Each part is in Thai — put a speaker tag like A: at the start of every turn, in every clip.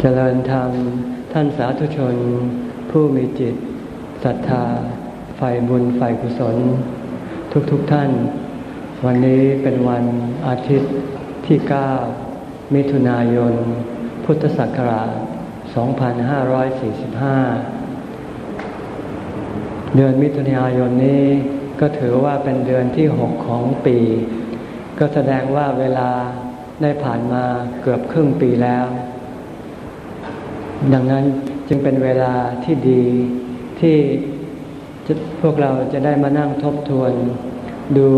A: เจริญธรรมท่านสาธุชน ผู้มีจิตศรัทธาใฝ่บุญใฝ่กุศล ทุกๆทท่าน วันนี้เป็นวันอาทิตย์ที่ 9 มิถุนายน พุทธศักราช 2545 เดือนมิถุนายนนี้ก็ถือว่าเป็นเดือนที่ 6 ของปี ก็แสดงว่าเวลา ได้ผ่านมาเกือบครึ่งปีแล้ว ดังนั้นจึงเป็นเวลาที่ดีที่พวกเราจะได้มานั่งทบทวน ดู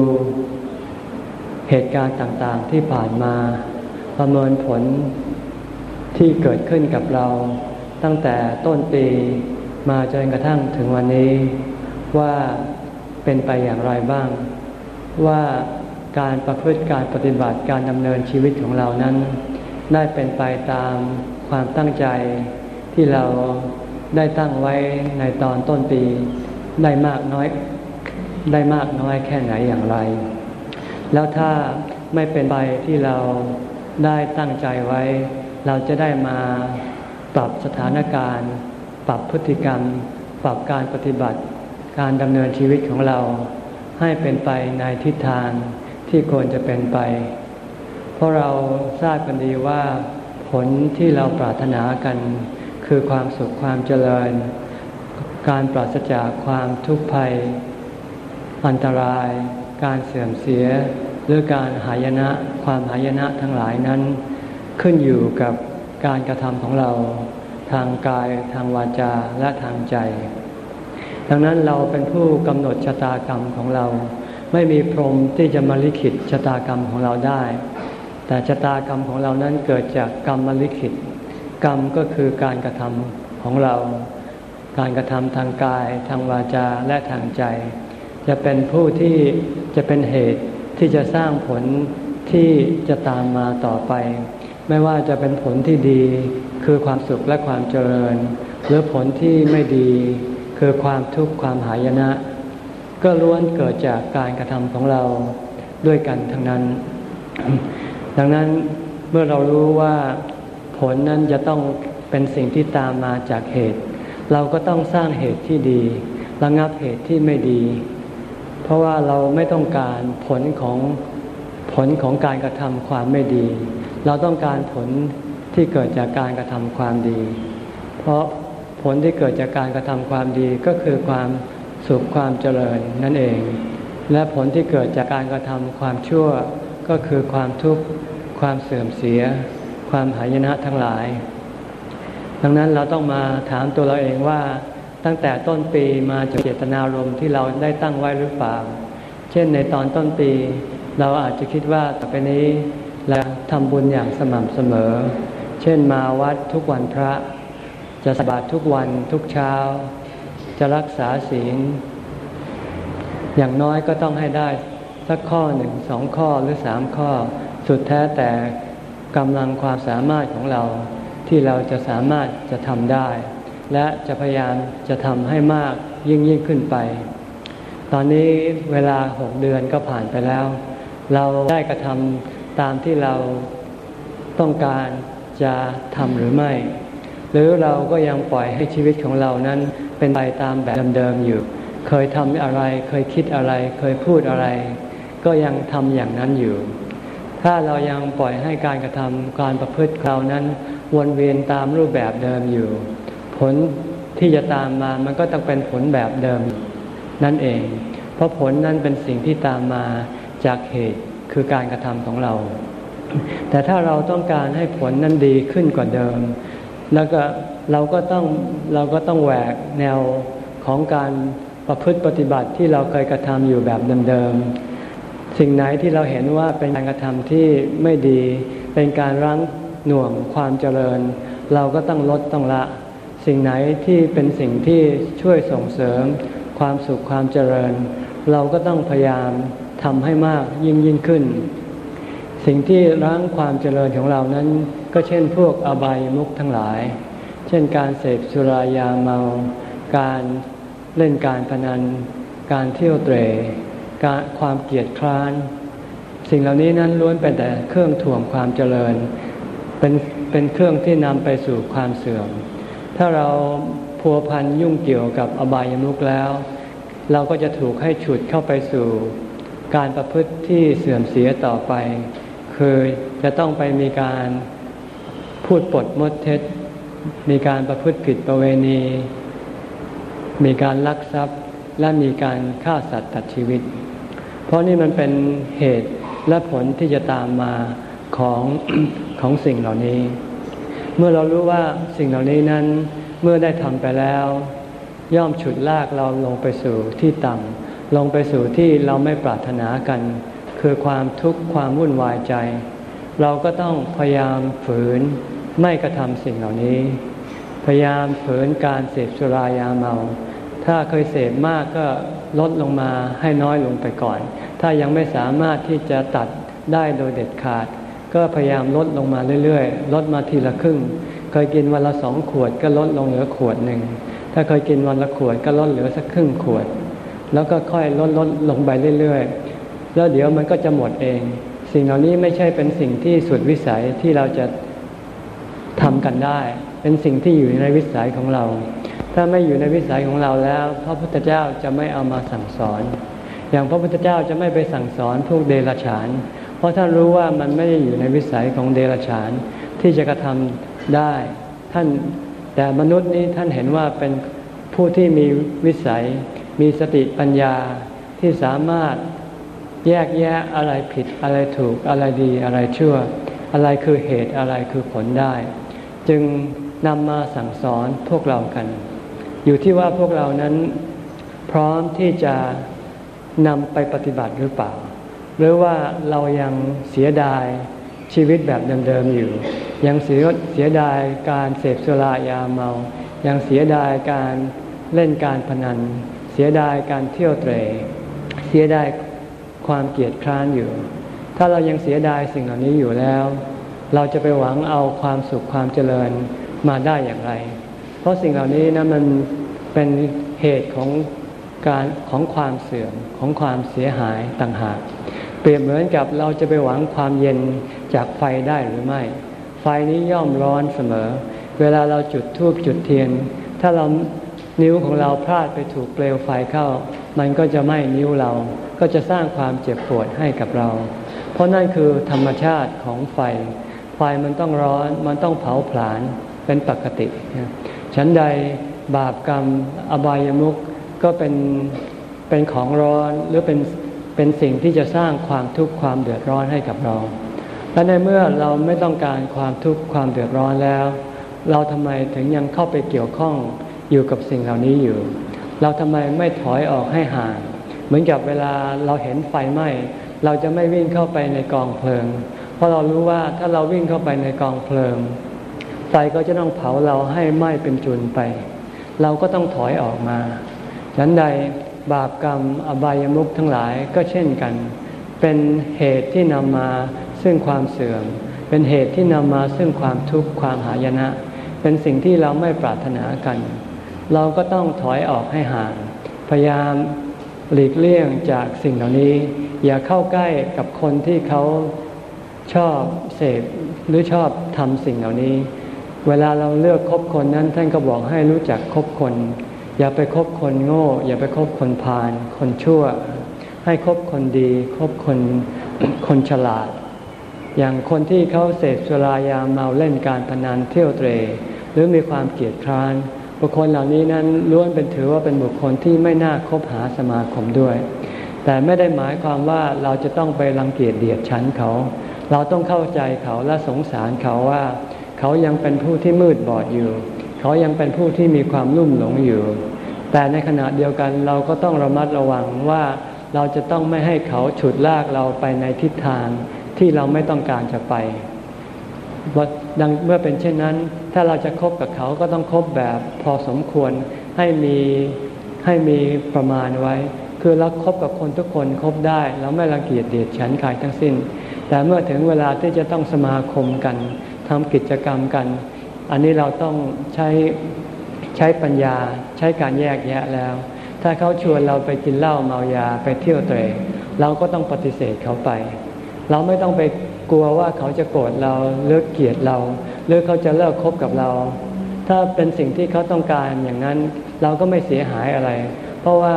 A: เหตุการณ์ต่างๆที่ผ่านมา ประเมินผลที่เกิดขึ้นกับเรา ตั้งแต่ต้นปีมาจนกระทั่งถึงวันนี้ว่าเป็นไปอย่างไรบ้าง ว่า การประพฤติการปฏิบัติการดำเนินชีวิตของเรานั้น ได้เป็นไปตามความตั้งใจที่เราได้ตั้งไว้ในตอนต้นปี ได้มากน้อยได้มากน้อยแค่ไหนอย่างไร แล้วถ้าไม่เป็นไปที่เราได้ตั้งใจไว้ เราจะได้มาปรับสถานการณ์ ปรับพฤติกรรม ปรับการปฏิบัติ การดำเนินชีวิตของเราให้เป็นไปในทิศทาง ที่ควรจะเป็นไป เพราะเราทราบกันดีว่า ผลที่เราปรารถนากัน คือความสุขความเจริญ การปราศจากความทุกข์ภัย อันตราย การเสื่อมเสีย หรือการหายนะความหายนะทั้งหลายนั้น ขึ้นอยู่กับการกระทำของเราทางกายทางวาจาและทางใจ ดังนั้นเราเป็นผู้กำหนดชะตากรรมของเรา ไม่มีพรหมที่จะมาลิขิตชะตากรรมของเราได้ แต่ชะตากรรมของเรานั้นเกิดจากกรรมมลิขิต กรรมก็คือการกระทำของเรา การกระทำทางกาย ทางวาจาและทางใจ จะเป็นผู้ที่จะเป็นเหตุที่จะสร้างผลที่จะตามมาต่อไป ไม่ว่าจะเป็นผลที่ดีคือความสุขและความเจริญ หรือผลที่ไม่ดีคือความทุกข์ความหายนะ ก็ล้วนเกิดจากการกระทำของเราด้วยกันทั้งนั้น ดังนั้นเมื่อเรารู้ว่าผลนั้นจะต้องเป็นสิ่งที่ตามมาจากเหตุ เราก็ต้องสร้างเหตุที่ดีระงับเหตุที่ไม่ดี เพราะว่าเราไม่ต้องการผลของผลของการกระทำความไม่ดี เราต้องการผลที่เกิดจากการกระทำความดี เพราะผลที่เกิดจากการกระทำความดีก็คือความ สุขความเจริญนั่นเอง และผลที่เกิดจากการกระทำความชั่วก็คือความทุกข์ความเสื่อมเสีย ความหายนะทั้งหลาย ดังนั้นเราต้องมาถามตัวเราเองว่าตั้งแต่ต้นปีมาจากเจตนารมณ์ที่เราได้ตั้งไว้หรือเปล่า เช่นในตอนต้นปี เราอาจจะคิดว่าต่อไปนี้เราทำบุญอย่างสม่ำเสมอ เช่นมาวัดทุกวันพระ จะสบาตทุกวันทุกเช้า จะรักษาศีล อย่างน้อยก็ต้องให้ได้สักข้อหนึ่งสองข้อหรือสามข้อ สุดแท้แต่กำลังความสามารถของเราที่เราจะสามารถจะทำได้ และจะพยายามจะทำให้มากยิ่งยิ่งขึ้นไป ตอนนี้เวลาหกเดือนก็ผ่านไปแล้ว เราได้กระทำตามที่เราต้องการจะทำหรือไม่ หรือเราก็ยังปล่อยให้ชีวิตของเรานั้น เป็นไปตามแบบเดิมๆอยู่ เคยทำอะไร เคยคิดอะไร เคยพูดอะไร ก็ยังทำอย่างนั้นอยู่ ถ้าเรายังปล่อยให้การกระทำการประพฤติเรานั้น วนเวียนตามรูปแบบเดิมอยู่ ผลที่จะตามมามันก็ต้องเป็นผลแบบเดิมนั่นเอง เพราะผลนั้นเป็นสิ่งที่ตามมาจากเหตุคือการกระทำของเรา แต่ถ้าเราต้องการให้ผลนั้นดีขึ้นกว่าเดิม แล้วก็ เราก็ต้องเราก็ต้องแหวกแนวของการประพฤติปฏิบัติที่เราเคยกระทำอยู่แบบเดิมๆ สิ่งไหนที่เราเห็นว่าเป็นการกระทำที่ไม่ดี เป็นการรั้งหน่วงความเจริญ เราก็ต้องลดต้องละ สิ่งไหนที่เป็นสิ่งที่ช่วยส่งเสริม ความสุขความเจริญ เราก็ต้องพยายามทำให้มากยิ่งยิ่งขึ้น สิ่งที่รั้งความเจริญของเรานั้น ก็เช่นพวกอบายมุขทั้งหลาย ช่นการเสพสุรายาเมา การเล่นการพนัน การเที่ยวเตรการความเกียดคร้าน สิ่งเหล่านี้นั้นล้วนเป็นแต่เครื่องถ่วงความเจริญ เป็นเป็นเครื่องที่นำไปสู่ความเสื่อม ถ้าเราพัวพันยุ่งเกี่ยวกับอบายมุกแล้ว เราก็จะถูกให้ฉุดเข้าไปสู่ การประพฤติที่เสื่อมเสียต่อไป คือจะต้องไปมีการพูดปดมดเท็จ มีการประพฤติผิดประเวณี มีการลักทรัพย์และมีการฆ่าสัตว์ตัดชีวิต เพราะนี่มันเป็นเหตุและผลที่จะตามมาของของสิ่งเหล่านี้ เมื่อเรารู้ว่าสิ่งเหล่านี้นั้นเมื่อได้ทำไปแล้ว ย่อมฉุดลากเราลงไปสู่ที่ต่ำลงไปสู่ที่เราไม่ปรารถนากัน คือความทุกข์ความวุ่นวายใจ เราก็ต้องพยายามฝืน ไม่กระทำสิ่งเหล่านี้ พยายามฝืนการเสพสุรายาเมา ถ้าเคยเสพมากก็ลดลงมาให้น้อยลงไปก่อน ถ้ายังไม่สามารถที่จะตัดได้โดยเด็ดขาด ก็พยายามลดลงมาเรื่อยๆ ลดมาทีละครึ่ง เคยกินวันละสองขวดก็ลดลงเหลือขวดหนึ่ง ถ้าเคยกินวันละขวดก็ลดเหลือสักครึ่งขวด แล้วก็ค่อยลดลดลงไปเรื่อยๆ แล้วเดี๋ยวมันก็จะหมดเอง สิ่งเหล่านี้ไม่ใช่เป็นสิ่งที่สุดวิสัยที่เราจะ ทำกันได้ เป็นสิ่งที่อยู่ในวิสัยของเรา ถ้าไม่อยู่ในวิสัยของเราแล้ว พระพุทธเจ้าจะไม่เอามาสั่งสอน อย่างพระพุทธเจ้าจะไม่ไปสั่งสอนพวกเดรัจฉาน เพราะท่านรู้ว่ามันไม่ได้อยู่ในวิสัยของเดรัจฉานที่จะกระทำได้ ท่านแต่มนุษย์นี้ท่านเห็นว่าเป็นผู้ที่มีวิสัย มีสติปัญญาที่สามารถแยกแยะอะไรผิดอะไรถูกอะไรดีอะไรชั่ว อะไรคือเหตุอะไรคือผลได้ จึงนำมาสั่งสอนพวกเรากัน อยู่ที่ว่าพวกเรานั้น พร้อมที่จะนำไปปฏิบัติหรือเปล่า หรือว่าเรายังเสียดายชีวิตแบบเดิมๆอยู่ ยังเสียเสียดายการเสพสุรายาเมา ยังเสียดายการเล่นการพนัน เสียดายการเที่ยวเตรเสียดายความเกียดคร้านอยู่ ถ้าเรายังเสียดายสิ่งเหล่านี้อยู่แล้ว เราจะไปหวังเอาความสุขความเจริญมาได้อย่างไร เพราะสิ่งเหล่านี้นะมันเป็นเหตุของการของความเสื่อมของความเสียหายต่างหาก เปรียบเหมือนกับเราจะไปหวังความเย็นจากไฟได้หรือไม่ ไฟนี้ย่อมร้อนเสมอ เวลาเราจุดธูปจุดเทียน ถ้าเรานิ้วของเราพลาดไปถูกเปลวไฟเข้า มันก็จะไหม้นิ้วเราก็จะสร้างความเจ็บปวดให้กับเรา เพราะนั่นคือธรรมชาติของไฟ ไฟมันต้องร้อน มันต้องเผาผลาญเป็นปกติฉันใดบาปกรรมอบายมุขก็เป็นเป็นของร้อนหรือเป็นเป็นสิ่งที่จะสร้างความทุกข์ความเดือดร้อนให้กับเรา และในเมื่อเราไม่ต้องการความทุกข์ความเดือดร้อนแล้ว เราทำไมถึงยังเข้าไปเกี่ยวข้องอยู่กับสิ่งเหล่านี้อยู่ เราทำไมไม่ถอยออกให้ห่าง เหมือนกับเวลาเราเห็นไฟไหม้ เราจะไม่วิ่งเข้าไปในกองเพลิง เพราะเรารู้ว่าถ้าเราวิ่งเข้าไปในกองเพลิง ไฟก็จะต้องเผาเราให้ไหม้เป็นจุนไป เราก็ต้องถอยออกมาฉันใดบาปกรรมอบายมุขทั้งหลายก็เช่นกัน เป็นเหตุที่นำมาซึ่งความเสื่อม เป็นเหตุที่นำมาซึ่งความทุกข์ความหายนะ เป็นสิ่งที่เราไม่ปรารถนากัน เราก็ต้องถอยออกให้ห่าง พยายาม หลีกเลี่ยงจากสิ่งเหล่านี้ อย่าเข้าใกล้กับคนที่เขาชอบเสพหรือชอบทำสิ่งเหล่านี้ เวลาเราเลือกคบคนนั้น ท่านก็บอกให้รู้จักคบคน อย่าไปคบคนโง่ อย่าไปคบคนพาลคนชั่ว ให้คบคนดี คบคนคนฉลาด อย่างคนที่เขาเสพสุรายาเมาเล่นการพนันเที่ยวเตร หรือมีความเกลียดคร้าน บุคคลเหล่านี้นั้นล้วนเป็นถือว่าเป็นบุคคลที่ไม่น่าคบหาสมาคมด้วย แต่ไม่ได้หมายความว่าเราจะต้องไปรังเกียจเดียดฉันเขา เราต้องเข้าใจเขาและสงสารเขาว่า เขายังเป็นผู้ที่มืดบอดอยู่ เขายังเป็นผู้ที่มีความลุ่มหลงอยู่ แต่ในขณะเดียวกันเราก็ต้องระมัดระวังว่าเราจะต้องไม่ให้เขาฉุดลากเราไปในทิศทางที่เราไม่ต้องการจะไป ดังเมื่อเป็นเช่นนั้น ถ้าเราจะคบกับเขาก็ต้องคบแบบพอสมควรให้มีให้มีประมาณไว้ คือเราครบกับคนทุกคนคบได้เราไม่รังเกียจเดียดฉันใครทั้งสิ้น แต่เมื่อถึงเวลาที่จะต้องสมาคมกันทำกิจกรรมกัน อันนี้เราต้องใช้ใช้ปัญญาใช้การแยกแยะแล้ว ถ้าเขาชวนเราไปกินเหล้าเมายาไปเที่ยวเตะเราก็ต้องปฏิเสธเขาไป เราไม่ต้องไป กลัวว่าเขาจะโกรธเราเลิกเกลียดเรา หรือเขาจะเลิกคบกับเรา ถ้าเป็นสิ่งที่เขาต้องการอย่างนั้นเราก็ไม่เสียหายอะไร เพราะว่า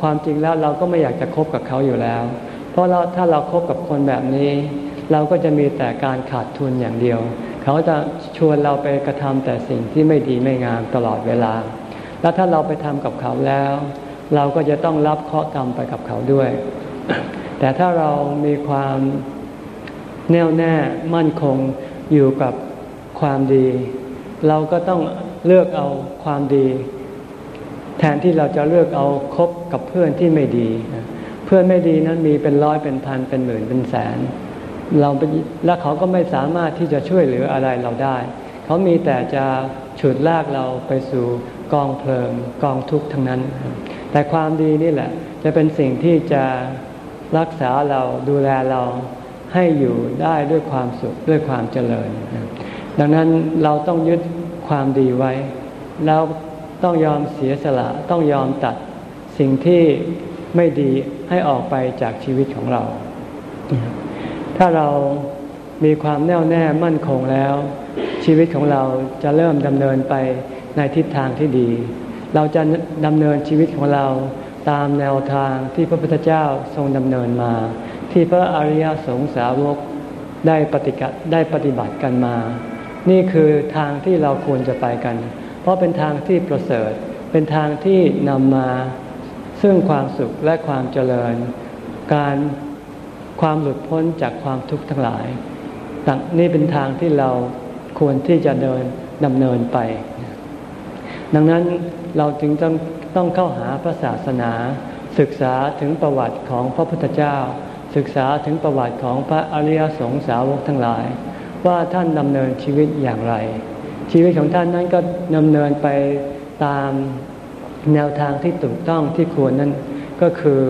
A: ความจริงแล้วเราก็ไม่อยากจะคบกับเขาอยู่แล้ว เพราะเราถ้าเราครบกับคนแบบนี้ เราก็จะมีแต่การขาดทุนอย่างเดียว เขาจะชวนเราไปกระทำแต่สิ่งที่ไม่ดีไม่งามตลอดเวลา แล้วถ้าเราไปทำกับเขาแล้ว เราก็จะต้องรับเคราะห์กรรมไปกับเขาด้วย แต่ถ้าเรามีความ แน่วแน่มั่นคงอยู่กับความดี เราก็ต้องเลือกเอาความดี แทนที่เราจะเลือกเอาคบกับเพื่อนที่ไม่ดี เพื่อนไม่ดีนั้นมีเป็นร้อยเป็นพันเป็นหมื่นเป็นแสน เราแล้วเขาก็ไม่สามารถที่จะช่วยเหลืออะไรเราได้ เขามีแต่จะฉุดลากเราไปสู่กองเพลิงกองทุกข์ทั้งนั้น แต่ความดีนี่แหละ จะเป็นสิ่งที่จะรักษาเราดูแลเรา ให้อยู่ได้ด้วยความสุขด้วยความเจริญ ดังนั้นเราต้องยึดความดีไว้ แล้วต้องยอมเสียสละต้องยอมตัดสิ่งที่ไม่ดีให้ออกไปจากชีวิตของเรา ถ้าเรามีความแน่วแน่มั่นคงแล้ว ชีวิตของเราจะเริ่มดำเนินไปในทิศทางที่ดี เราจะดำเนินชีวิตของเราตามแนวทางที่พระพุทธเจ้าทรงดำเนินมา ที่พระอริยสงสาวกได้ปฏิกัได้ปฏิบัติกันมา นี่คือทางที่เราควรจะไปกัน เพราะเป็นทางที่ประเสริฐ เป็นทางที่นำมา ซึ่งความสุขและความเจริญ การความหลุดพ้นจากความทุกข์ทั้งหลายนี่เป็นทางที่เราควรที่จะเดินดำเนินไป ดังนั้นเราจึงต้องต้องเข้าหาพระศาสนา ศึกษาถึงประวัติของพระพุทธเจ้า ศึกษาถึงประวัติของพระอริยสงสาวกทั้งหลาย ว่าท่านดำเนินชีวิตอย่างไร ชีวิตของท่านนั้นก็ดำเนินไปตามแนวทางที่ถูกต้องที่ควรนั้นก็คือ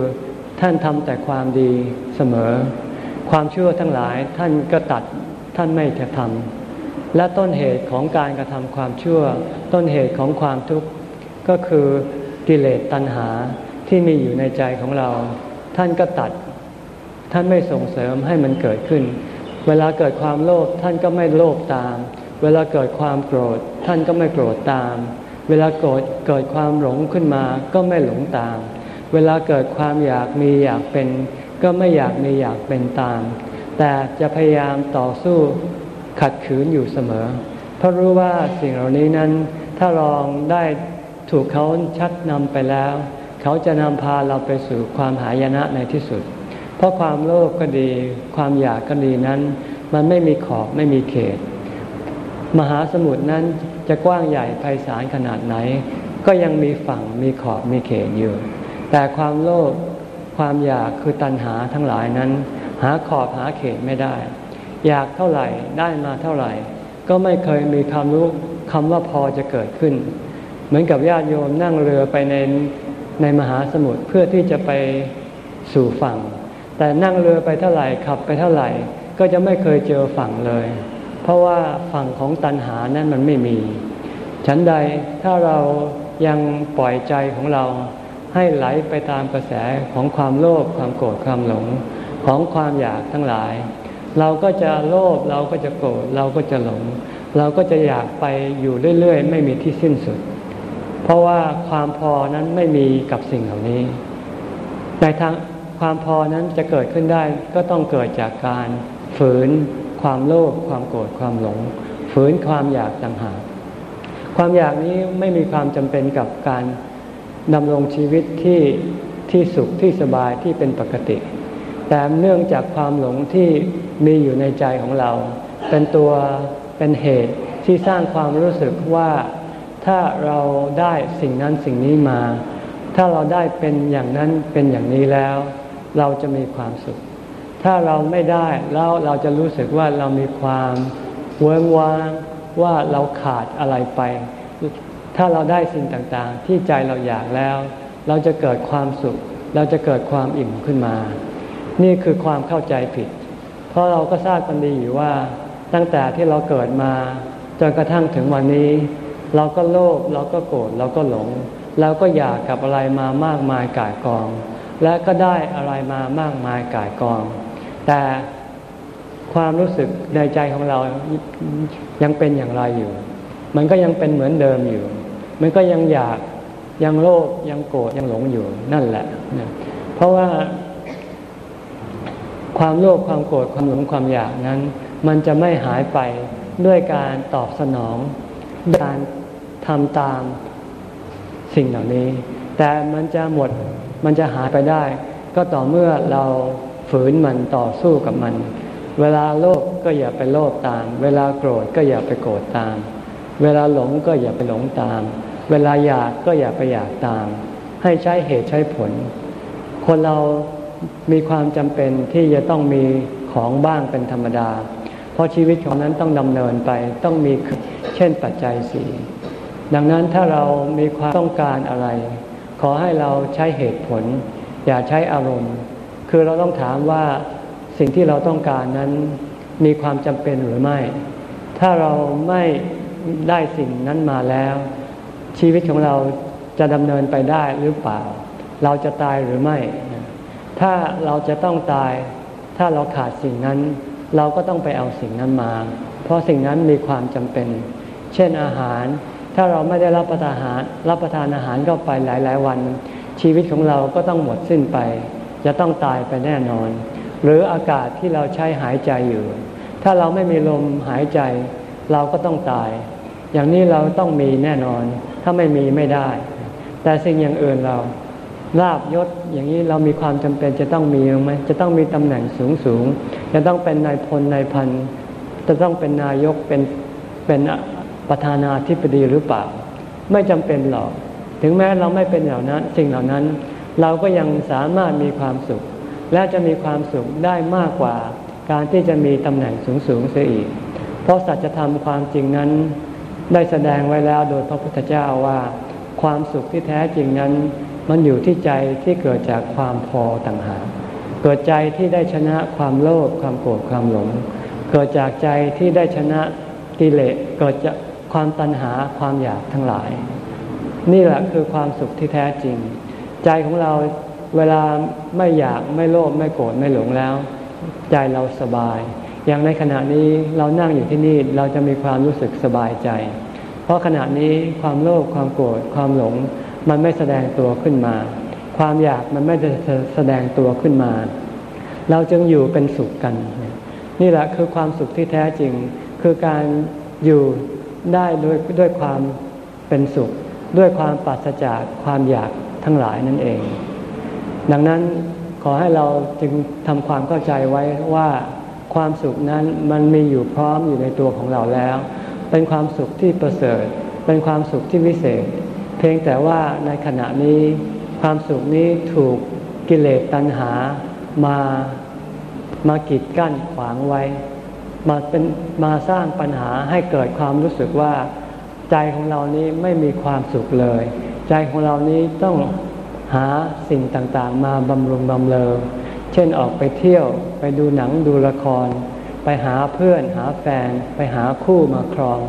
A: ท่านทำแต่ความดีเสมอ ความชั่วทั้งหลายท่านก็ตัดท่านไม่จะทำและต้นเหตุของการกระทำความชั่ว ต้นเหตุของความทุกข์ก็คือกิเลสตัณหาที่มีอยู่ในใจของเรา ท่านก็ตัด ท่านไม่ส่งเสริมให้มันเกิดขึ้น เวลาเกิดความโลภท่านก็ไม่โลภตาม เวลาเกิดความโกรธ ท่านก็ไม่โกรธตาม เวลาโกรธเกิดความหลงขึ้นมาก็ไม่หลงตาม เวลาเกิดความอยากมีอยากเป็น ก็ไม่อยากมีอยากเป็นตาม แต่จะพยายามต่อสู้ขัดขืนอยู่เสมอ เพราะรู้ว่าสิ่งเหล่านี้นั้น ถ้าลองได้ถูกเขาชักนำไปแล้ว เขาจะนำพาเราไปสู่ความหายนะในที่สุด เพราะความโลภก็ดี ความอยากก็ดีนั้น มันไม่มีขอบไม่มีเขต มหาสมุทรนั้นจะกว้างใหญ่ไพศาลขนาดไหน ก็ยังมีฝั่งมีขอบมีเขตอยู่ แต่ความโลภความอยากคือตัณหาทั้งหลายนั้น หาขอบหาเขตไม่ได้ อยากเท่าไหร่ได้มาเท่าไหร่ ก็ไม่เคยมีความรู้คำว่าพอจะเกิดขึ้น เหมือนกับญาติโยมนั่งเรือไปในในมหาสมุทรเพื่อที่จะไปสู่ฝั่ง แต่นั่งเรือไปเท่าไหร่ขับไปเท่าไหร่ ก็จะไม่เคยเจอฝั่งเลย เพราะว่าฝั่งของตัณหานั้นมันไม่มี ฉันใดถ้าเรายังปล่อยใจของเราให้ไหลไปตามกระแสของความโลภความโกรธความหลงของความอยากทั้งหลาย เราก็จะโลภเราก็จะโกรธเราก็จะหลง เราก็จะอยากไปอยู่เรื่อยๆ ไม่มีที่สิ้นสุด เพราะว่าความพอนั้นไม่มีกับสิ่งเหล่านี้ในทาง ความพอนั้นจะเกิดขึ้นได้ก็ต้องเกิดจากการฝืนความโลภความโกรธความหลง ฝืนความอยากต่างหากความอยากนี้ไม่มีความจำเป็นกับการดำรงชีวิตที่ที่สุขที่สบายที่เป็นปกติ แต่เนื่องจากความหลงที่มีอยู่ในใจของเรา เป็นตัวเป็นเหตุที่สร้างความรู้สึกว่าถ้าเราได้สิ่งนั้นสิ่งนี้มา ถ้าเราได้เป็นอย่างนั้นเป็นอย่างนี้แล้ว เราจะมีความสุข ถ้าเราไม่ได้แล้วเราจะรู้สึกว่าเรามีความเวิ้งว้างว่าเราขาดอะไรไป ถ้าเราได้สิ่งต่างๆ ที่ใจเราอยากแล้ว เราจะเกิดความสุข เราจะเกิดความอิ่มขึ้นมา นี่คือความเข้าใจผิด เพราะเราก็ทราบกันดีอยู่ว่า ตั้งแต่ที่เราเกิดมาจนกระทั่งถึงวันนี้ เราก็โลภเราก็โกรธเราก็หลงเราก็อยากกับอะไรมามากมายก่ายกอง และก็ได้อะไรมามากมายกายกอง แต่ความรู้สึกในใจของเรายังเป็นอย่างไรอยู่ มันก็ยังเป็นเหมือนเดิมอยู่ มันก็ยังอยากยังโลภยังโกรธยังหลงอยู่นั่นแหละ เพราะว่าความโลภความโกรธความหลงความอยากนั้น มันจะไม่หายไปด้วยการตอบสนองการทำตามสิ่งเหล่านี้ แต่มันจะหมดมันจะหายไปได้ ก็ต่อเมื่อเราฝืนมันต่อสู้กับมัน เวลาโลภก็อย่าไปโลภตาม เวลาโกรธก็อย่าไปโกรธตาม เวลาหลงก็อย่าไปหลงตาม เวลาอยากก็อย่าไปอยากตาม ให้ใช้เหตุใช้ผล คนเรามีความจำเป็นที่จะต้องมีของบ้างเป็นธรรมดา เพราะชีวิตของนั้นต้องดำเนินไปต้องมีเช่นปัจจัยสี่ดังนั้นถ้าเรามีความต้องการอะไร ขอให้เราใช้เหตุผล อย่าใช้อารมณ์ คือเราต้องถามว่าสิ่งที่เราต้องการนั้นมีความจำเป็นหรือไม่ ถ้าเราไม่ได้สิ่งนั้นมาแล้ว ชีวิตของเราจะดำเนินไปได้หรือเปล่า เราจะตายหรือไม่ ถ้าเราจะต้องตาย ถ้าเราขาดสิ่งนั้น เราก็ต้องไปเอาสิ่งนั้นมา เพราะสิ่งนั้นมีความจำเป็น เช่นอาหาร ถ้าเราไม่ได้รับประทานอาหารรับประทานอาหารเข้าไปหลาย ๆ วัน ชีวิตของเราก็ต้องหมดสิ้นไป จะต้องตายไปแน่นอน หรืออากาศที่เราใช้หายใจอยู่ ถ้าเราไม่มีลมหายใจ เราก็ต้องตาย อย่างนี้เราต้องมีแน่นอน ถ้าไม่มีไม่ได้ แต่สิ่งอย่างอื่นเราลาบยศอย่างนี้เรามีความจำเป็นจะต้องมีไหมจะต้องมีตำแหน่งสูงสูงจะต้องเป็นนายพลนายพันจะต้องเป็นนายกเป็นเป็น ประธานาธิบดีหรือเปล่า ไม่จำเป็นหรอก ถึงแม้เราไม่เป็นเหล่านั้นสิ่งเหล่านั้น เราก็ยังสามารถมีความสุข และจะมีความสุขได้มากกว่า การที่จะมีตำแหน่งสูงสูงเสียอีก เพราะสัจธรรมความจริงนั้น ได้แสดงไว้แล้วโดยพระพุทธเจ้าว่า ความสุขที่แท้จริงนั้น มันอยู่ที่ใจที่เกิดจากความพอต่างหากเกิดใจที่ได้ชนะความโลภความโกรธความหลง เกิดจากใจที่ได้ชนะกิเลสเกิดจาก ความตัณหาความอยากทั้งหลาย นี่แหละคือความสุขที่แท้จริง ใจของเราเวลาไม่อยากไม่โลภไม่โกรธไม่หลงแล้ว ใจเราสบาย อย่างในขณะนี้เรานั่งอยู่ที่นี่เราจะมีความรู้สึกสบายใจ เพราะขณะนี้ความโลภความโกรธความหลง มันไม่แสดงตัวขึ้นมา ความอยากมันไม่จะแสดงตัวขึ้นมา เราจึงอยู่เป็นสุขกัน นี่แหละคือความสุขที่แท้จริง คือการอยู่ ได้ด้วยด้วยความเป็นสุข ด้วยความปราศจากความอยากทั้งหลายนั่นเอง ดังนั้นขอให้เราจึงทำความเข้าใจไว้ว่าความสุขนั้นมันมีอยู่พร้อมอยู่ในตัวของเราแล้ว เป็นความสุขที่ประเสริฐ เป็นความสุขที่วิเศษ เพียงแต่ว่าในขณะนี้ความสุขนี้ถูกกิเลสตัณหามามากีดกั้นขวางไว้ มาเป็นมาสร้างปัญหาให้เกิดความรู้สึกว่า ใจของเรานี้ไม่มีความสุขเลย ใจของเรานี้ต้องหาสิ่งต่างๆ มาบำรุงบำเรอเช่นออกไปเที่ยวไปดูหนังดูละคร ไปหาเพื่อนหาแฟน ไปหาคู่มาครอง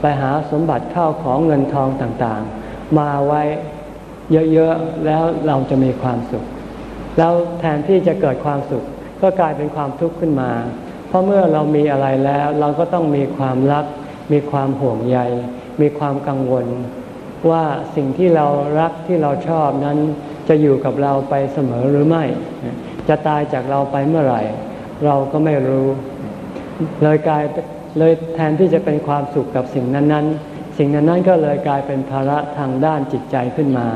A: ไปหาสมบัติเข้าของเงินทองต่างๆ มาไว้เยอะๆแล้วเราจะมีความสุข แล้วแทนที่จะเกิดความสุข ก็กลายเป็นความทุกข์ขึ้นมา เพราะเมื่อเรามีอะไรแล้ว เราก็ต้องมีความรัก มีความห่วงใย มีความกังวล ว่าสิ่งที่เรารักที่เราชอบนั้น จะอยู่กับเราไปเสมอหรือไม่ จะตายจากเราไปเมื่อไหร่ เราก็ไม่รู้ เลยกลายเลยแทนที่จะเป็นความสุขกับสิ่งนั้น ๆ สิ่งนั้นนั้นก็เลยกลายเป็นภาระทางด้านจิตใจขึ้นมา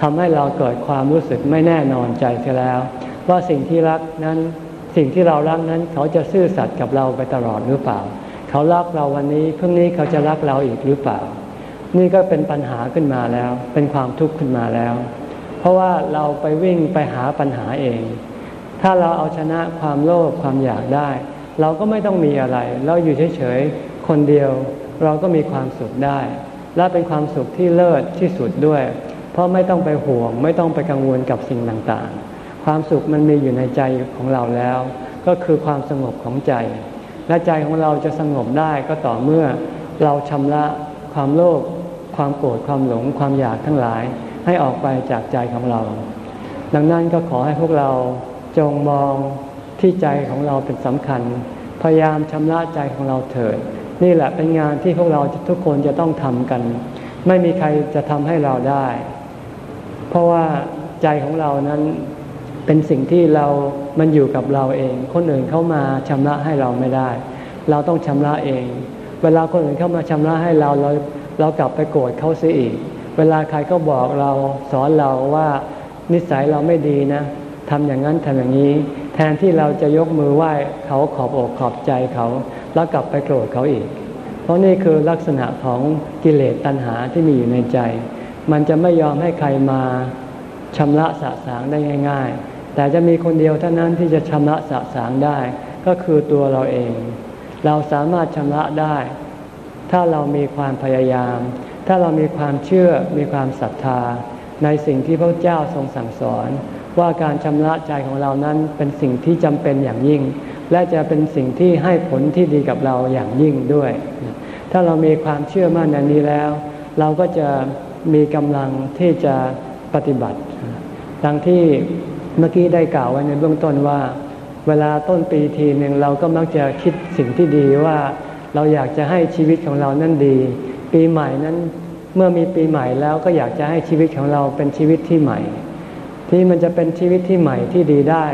A: ทำให้เราเกิดความรู้สึกไม่แน่นอนใจเสียแล้ว ว่าสิ่งที่รักนั้น สิ่งที่เรารักนั้นเขาจะซื่อสัตย์กับเราไปตลอดหรือเปล่า เขารักเราวันนี้พรุ่งนี้เขาจะรักเราอีกหรือเปล่า นี่ก็เป็นปัญหาขึ้นมาแล้ว เป็นความทุกข์ขึ้นมาแล้ว เพราะว่าเราไปวิ่งไปหาปัญหาเอง ถ้าเราเอาชนะความโลภความอยากได้ เราก็ไม่ต้องมีอะไร เราอยู่เฉยๆคนเดียว เราก็มีความสุขได้ และเป็นความสุขที่เลิศที่สุดด้วย เพราะไม่ต้องไปห่วง ไม่ต้องไปกังวลกับสิ่งต่างๆ ความสุขมันมีอยู่ในใจของเราแล้ว ก็คือความสงบของใจ และใจของเราจะสงบได้ก็ต่อเมื่อเราชำระความโลภความโกรธความหลงความอยากทั้งหลายให้ออกไปจากใจของเรา ดังนั้นก็ขอให้พวกเราจงมองที่ใจของเราเป็นสำคัญ พยายามชำระใจของเราเถิด นี่แหละเป็นงานที่พวกเราทุกคนจะต้องทำกัน ไม่มีใครจะทำให้เราได้ เพราะว่าใจของเรานั้น เป็นสิ่งที่เรามันอยู่กับเราเอง คนอื่นเข้ามาชำระให้เราไม่ได้ เราต้องชำระเอง เวลาคนอื่นเข้ามาชำระให้เราเราเรากลับไปโกรธเขาเสียอีก เวลาใครก็บอกเราสอนเราว่านิสัยเราไม่ดีนะทำอย่างนั้นทำอย่างนี้ แทนที่เราจะยกมือไหว้เขาขอบอกขอบใจเขาแล้วกลับไปโกรธเขาอีก เพราะนี่คือลักษณะของกิเลสตัณหาที่มีอยู่ในใจ มันจะไม่ยอมให้ใครมาชำระสะสางได้ง่าย ๆ แต่จะมีคนเดียวเท่านั้นที่จะชำระสะสางได้ ก็คือตัวเราเอง เราสามารถชำระได้ ถ้าเรามีความพยายาม ถ้าเรามีความเชื่อมีความศรัทธา ในสิ่งที่พระเจ้าทรงสั่งสอน ว่าการชำระใจของเรานั้นเป็นสิ่งที่จำเป็นอย่างยิ่ง และจะเป็นสิ่งที่ให้ผลที่ดีกับเราอย่างยิ่งด้วย ถ้าเรามีความเชื่อมั่นในนี้แล้ว เราก็จะมีกำลังที่จะปฏิบัติดังที่ เมื่อกี้ได้กล่าวไว้ในเบื้องต้นว่า เวลาต้นปีทีหนึ่งเราก็มักจะคิดสิ่งที่ดีว่าเราอยากจะให้ชีวิตของเรานั้นดี ปีใหม่นั้นเมื่อมีปีใหม่แล้วก็อยากจะให้ชีวิตของเราเป็นชีวิตที่ใหม่ ที่มันจะเป็นชีวิตที่ใหม่ที่ดีได้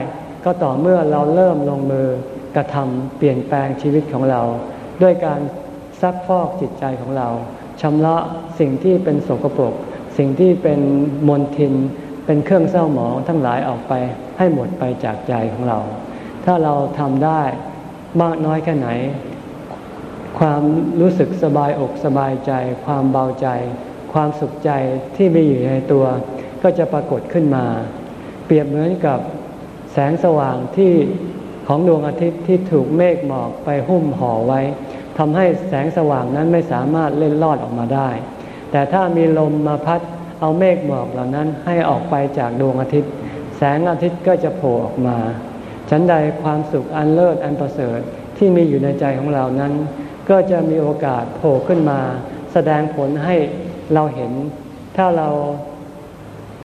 A: ก็ต่อเมื่อเราเริ่มลงมือกระทำเปลี่ยนแปลงชีวิตของเรา ด้วยการซักฟอกจิตใจของเราชำระสิ่งที่เป็นโสกปรกสิ่งที่เป็นมลทิน เป็นเครื่องเศร้าหมองทั้งหลายออกไปให้หมดไปจากใจของเรา ถ้าเราทำได้มากน้อยแค่ไหน ความรู้สึกสบายอกสบายใจ ความเบาใจ ความสุขใจที่มีอยู่ในตัว ก็จะปรากฏขึ้นมา เปรียบเหมือนกับแสงสว่างที่ของดวงอาทิตย์ที่ถูกเมฆหมอกไปหุ้มห่อไว้ทำให้แสงสว่างนั้นไม่สามารถเล่นลอดออกมาได้ แต่ถ้ามีลมมาพัด เอาเมฆหมอกเหล่านั้นให้ออกไปจากดวงอาทิตย์ แสงอาทิตย์ก็จะโผล่ออกมาฉันใดความสุขอันเลิศอันประเสริฐที่มีอยู่ในใจของเรานั้น ก็จะมีโอกาสโผล่ขึ้นมา แสดงผลให้เราเห็น ถ้าเรา